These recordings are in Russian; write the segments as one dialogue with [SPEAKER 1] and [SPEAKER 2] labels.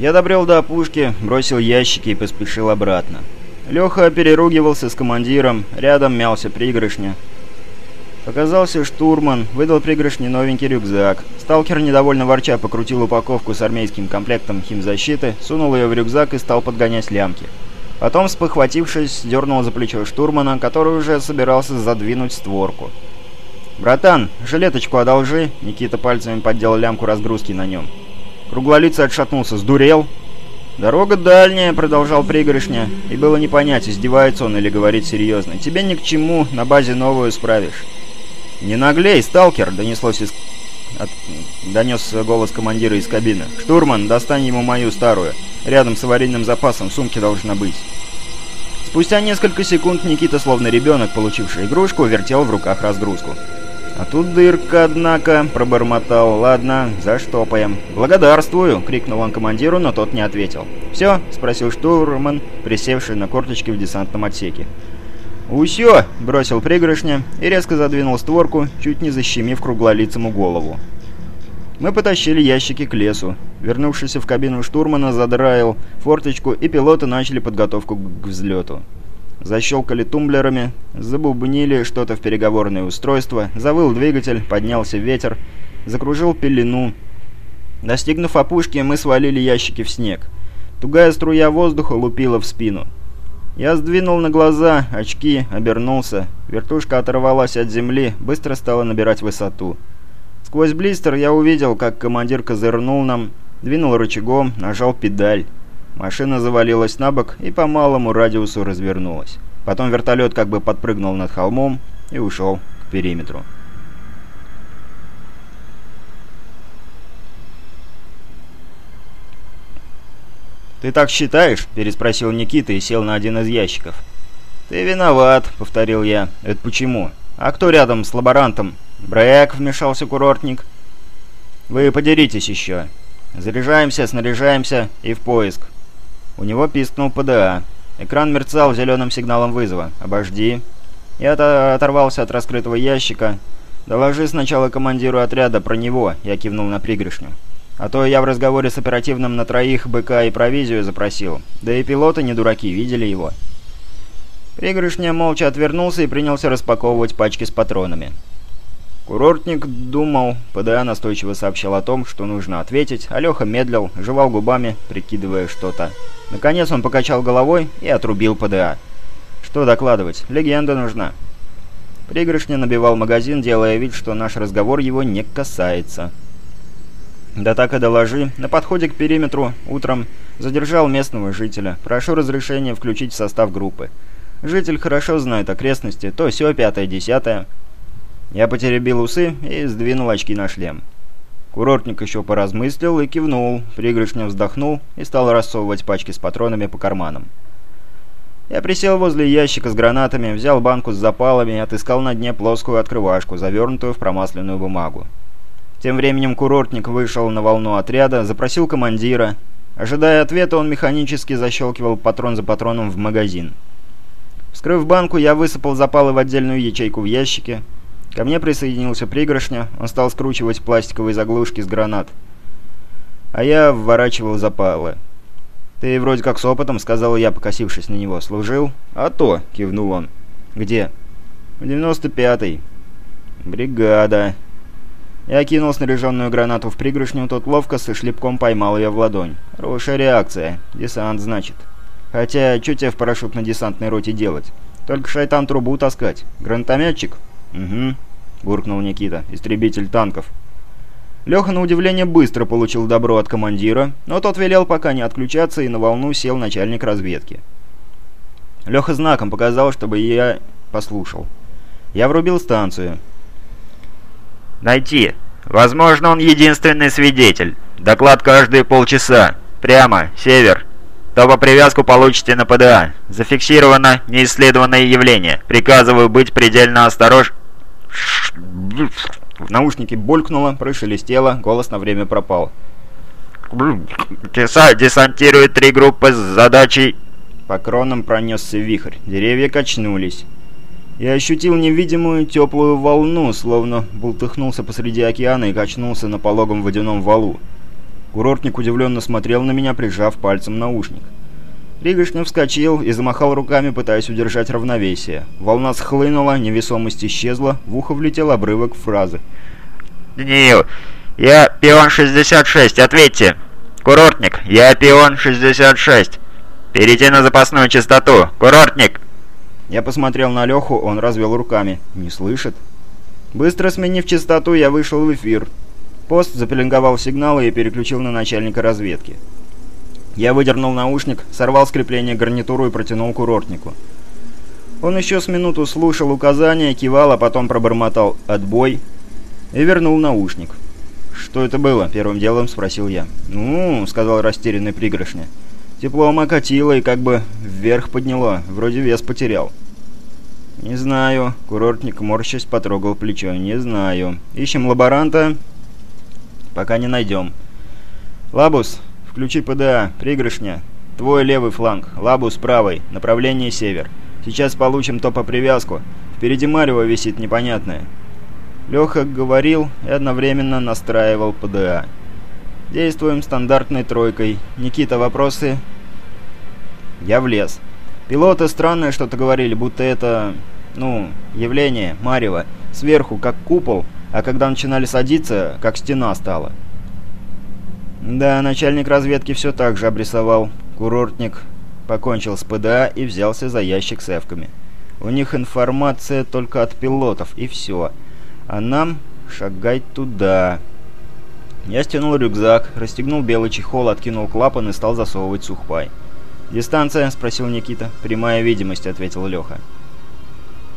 [SPEAKER 1] Я добрел до опушки, бросил ящики и поспешил обратно. Леха переругивался с командиром, рядом мялся пригоршня. Показался штурман, выдал пригоршни новенький рюкзак. Сталкер, недовольно ворча, покрутил упаковку с армейским комплектом химзащиты, сунул ее в рюкзак и стал подгонять лямки. Потом, спохватившись, дернул за плечо штурмана, который уже собирался задвинуть створку. «Братан, жилеточку одолжи!» Никита пальцами подделал лямку разгрузки на нем. Круглолицый отшатнулся. «Сдурел?» «Дорога дальняя», — продолжал пригоршня, и было не понять, издевается он или говорит серьезно. «Тебе ни к чему, на базе новую справишь». «Не наглей, сталкер!» — донеслось из... От... Донес голос командира из кабины. «Штурман, достань ему мою старую. Рядом с аварийным запасом сумки должна быть». Спустя несколько секунд Никита, словно ребенок, получивший игрушку, вертел в руках разгрузку. «А тут дырка, однако», — пробормотал. «Ладно, заштопаем». «Благодарствую!» — крикнул он командиру, но тот не ответил. «Все?» — спросил штурман, присевший на корточки в десантном отсеке. «Усё!» — бросил пригоршня и резко задвинул створку, чуть не защемив круглолицему голову. Мы потащили ящики к лесу. Вернувшийся в кабину штурмана задраил форточку, и пилоты начали подготовку к взлету. Защелкали тумблерами, забубнили что-то в переговорное устройство, завыл двигатель, поднялся ветер, закружил пелену. Достигнув опушки, мы свалили ящики в снег. Тугая струя воздуха лупила в спину. Я сдвинул на глаза очки, обернулся. Вертушка оторвалась от земли, быстро стала набирать высоту. Сквозь блистер я увидел, как командир козырнул нам, двинул рычагом, нажал педаль. Машина завалилась на бок и по малому радиусу развернулась. Потом вертолет как бы подпрыгнул над холмом и ушел к периметру. «Ты так считаешь?» – переспросил Никита и сел на один из ящиков. «Ты виноват», — повторил я. «Это почему? А кто рядом с лаборантом?» «Брэк», — вмешался курортник. «Вы подеритесь еще. Заряжаемся, снаряжаемся и в поиск». У него пискнул ПДА. Экран мерцал зеленым сигналом вызова. «Обожди». Я оторвался от раскрытого ящика. «Доложи сначала командиру отряда про него», — я кивнул на пригоршню. А то я в разговоре с оперативным на троих БК и провизию запросил. Да и пилоты не дураки, видели его. Пригоршня молча отвернулся и принялся распаковывать пачки с патронами. Курортник думал, ПДА настойчиво сообщил о том, что нужно ответить, а медлил, жевал губами, прикидывая что-то. Наконец он покачал головой и отрубил ПДА. Что докладывать? Легенда нужна. Пригоршня набивал магазин, делая вид, что наш разговор его не касается. Да так и доложи. На подходе к периметру утром задержал местного жителя. Прошу разрешения включить в состав группы. Житель хорошо знает окрестности, то все пятое-десятое. Я потеребил усы и сдвинул очки на шлем. Курортник еще поразмыслил и кивнул, пригрышня вздохнул и стал рассовывать пачки с патронами по карманам. Я присел возле ящика с гранатами, взял банку с запалами и отыскал на дне плоскую открывашку, завернутую в промасленную бумагу. Тем временем курортник вышел на волну отряда, запросил командира. Ожидая ответа, он механически защелкивал патрон за патроном в магазин. Вскрыв банку, я высыпал запалы в отдельную ячейку в ящике. Ко мне присоединился пригоршня, он стал скручивать пластиковые заглушки с гранат. А я вворачивал запалы. «Ты вроде как с опытом», — сказал я, покосившись на него. «Служил?» «А то», — кивнул он. «Где?» «В 95-й». «Бригада», я кинул снаряженную гранату в пригоршню, тот ловко со шлепком поймал ее в ладонь. Хорошая реакция. Десант, значит. Хотя, что тебе в парашютно-десантной роте делать? Только шайтан трубу таскать. Гранатометчик? Угу, буркнул Никита. Истребитель танков. Леха, на удивление, быстро получил добро от командира, но тот велел пока не отключаться и на волну сел начальник разведки. Леха знаком показал, чтобы я послушал. Я врубил станцию.
[SPEAKER 2] Найти. Возможно, он единственный свидетель. Доклад каждые полчаса. Прямо, север. То по привязку получите на ПДА. Зафиксировано неисследованное явление. Приказываю быть предельно осторож...
[SPEAKER 1] В наушнике булькнуло, прошелестело, голос на время пропал.
[SPEAKER 2] Десантирует три группы с задачей...
[SPEAKER 1] По кронам пронесся вихрь. Деревья качнулись. Я ощутил невидимую теплую волну, словно бултыхнулся посреди океана и качнулся на пологом водяном валу. Курортник удивленно смотрел на меня, прижав пальцем наушник. Пригоршнев вскочил и замахал руками, пытаясь удержать равновесие. Волна схлынула, невесомость исчезла, в ухо влетел обрывок фразы.
[SPEAKER 2] «Даниил, я пион 66, ответьте!» «Курортник, я пион 66. Перейти на запасную частоту. Курортник!»
[SPEAKER 1] Я посмотрел на Леху, он развел руками. «Не слышит?» Быстро сменив частоту, я вышел в эфир. Пост запеленговал сигналы и переключил на начальника разведки. Я выдернул наушник, сорвал с крепления гарнитуру и протянул курортнику. Он еще с минуту слушал указания, кивал, а потом пробормотал «отбой» и вернул наушник. «Что это было?» — первым делом спросил я. «Ну», — сказал растерянный Пригоршня. «Теплом окатило и как бы вверх подняло. Вроде вес потерял». «Не знаю». Курортник, морщась, потрогал плечо. «Не знаю. Ищем лаборанта?» «Пока не найдем». «Лабус, включи ПДА. Пригоршня. Твой левый фланг. Лабус правый. Направление север. Сейчас получим топопривязку. Впереди Марева висит непонятное. Леха говорил и одновременно настраивал ПДА. Действуем стандартной тройкой. Никита, вопросы? Я влез. Пилоты странное что-то говорили, будто это, ну, явление, Марева. Сверху как купол, а когда начинали садиться, как стена стала. Да, начальник разведки все так же обрисовал. Курортник покончил с ПДА и взялся за ящик с эвками. У них информация только от пилотов, и все. А нам шагать туда. Я стянул рюкзак, расстегнул белый чехол, откинул клапан и стал засовывать сухпай. «Дистанция?» — спросил Никита. «Прямая видимость», — ответил Леха.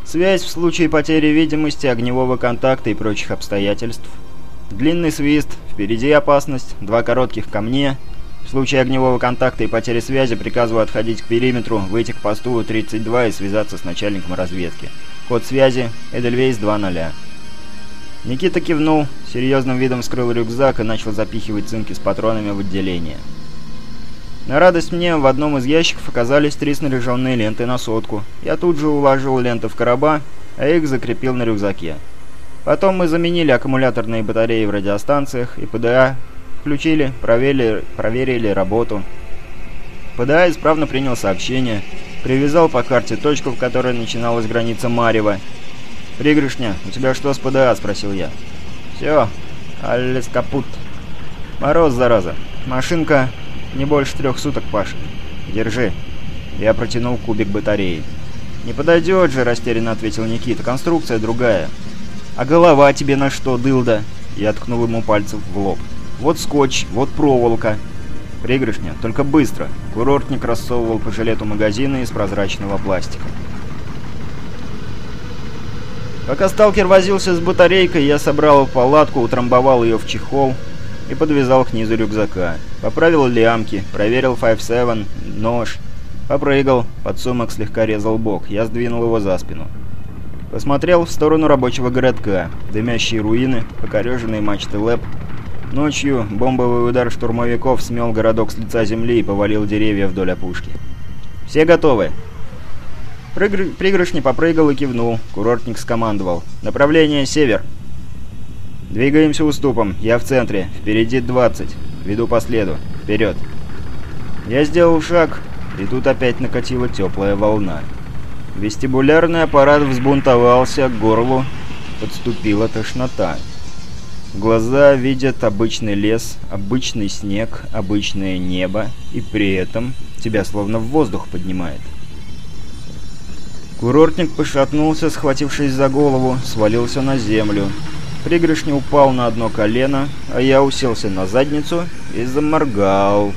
[SPEAKER 1] «Связь в случае потери видимости, огневого контакта и прочих обстоятельств. Длинный свист, впереди опасность, два коротких ко мне. В случае огневого контакта и потери связи приказываю отходить к периметру, выйти к посту 32 и связаться с начальником разведки. Код связи Эдельвейс 2.0». Никита кивнул, серьезным видом вскрыл рюкзак и начал запихивать цинки с патронами в отделение. На радость мне в одном из ящиков оказались три снаряженные ленты на сотку. Я тут же уложил ленты в короба, а их закрепил на рюкзаке. Потом мы заменили аккумуляторные батареи в радиостанциях и ПДА включили, проверили, проверили работу. ПДА исправно принял сообщение, привязал по карте точку, в которой начиналась граница Марева, «Пригрышня, у тебя что с ПДА?» – спросил я. «Все, аллес капут. Мороз, зараза. Машинка не больше трех суток, Паша. Держи». Я протянул кубик батареи. «Не подойдет же», – растерянно ответил Никита. «Конструкция другая». «А голова тебе на что, дылда?» Я ткнул ему пальцем в лоб. «Вот скотч, вот проволока». «Пригрышня, только быстро». Курортник рассовывал по жилету магазины из прозрачного пластика. Пока сталкер возился с батарейкой, я собрал палатку, утрамбовал ее в чехол и подвязал к низу рюкзака. Поправил лямки, проверил 5-7, нож. Попрыгал, подсумок слегка резал бок, я сдвинул его за спину. Посмотрел в сторону рабочего городка. Дымящие руины, покореженные мачты ЛЭП. Ночью бомбовый удар штурмовиков смел городок с лица земли и повалил деревья вдоль опушки. «Все готовы?» Пригр... Пригоршни попрыгал и кивнул. Курортник скомандовал. «Направление север». «Двигаемся уступом. Я в центре. Впереди 20. Веду по следу. Вперед». Я сделал шаг, и тут опять накатила теплая волна. Вестибулярный аппарат взбунтовался, к горлу подступила тошнота. Глаза видят обычный лес, обычный снег, обычное небо, и при этом тебя словно в воздух поднимает. Курортник пошатнулся, схватившись за голову, свалился на землю. Пригоршня упал на одно колено, а я уселся на задницу и заморгал.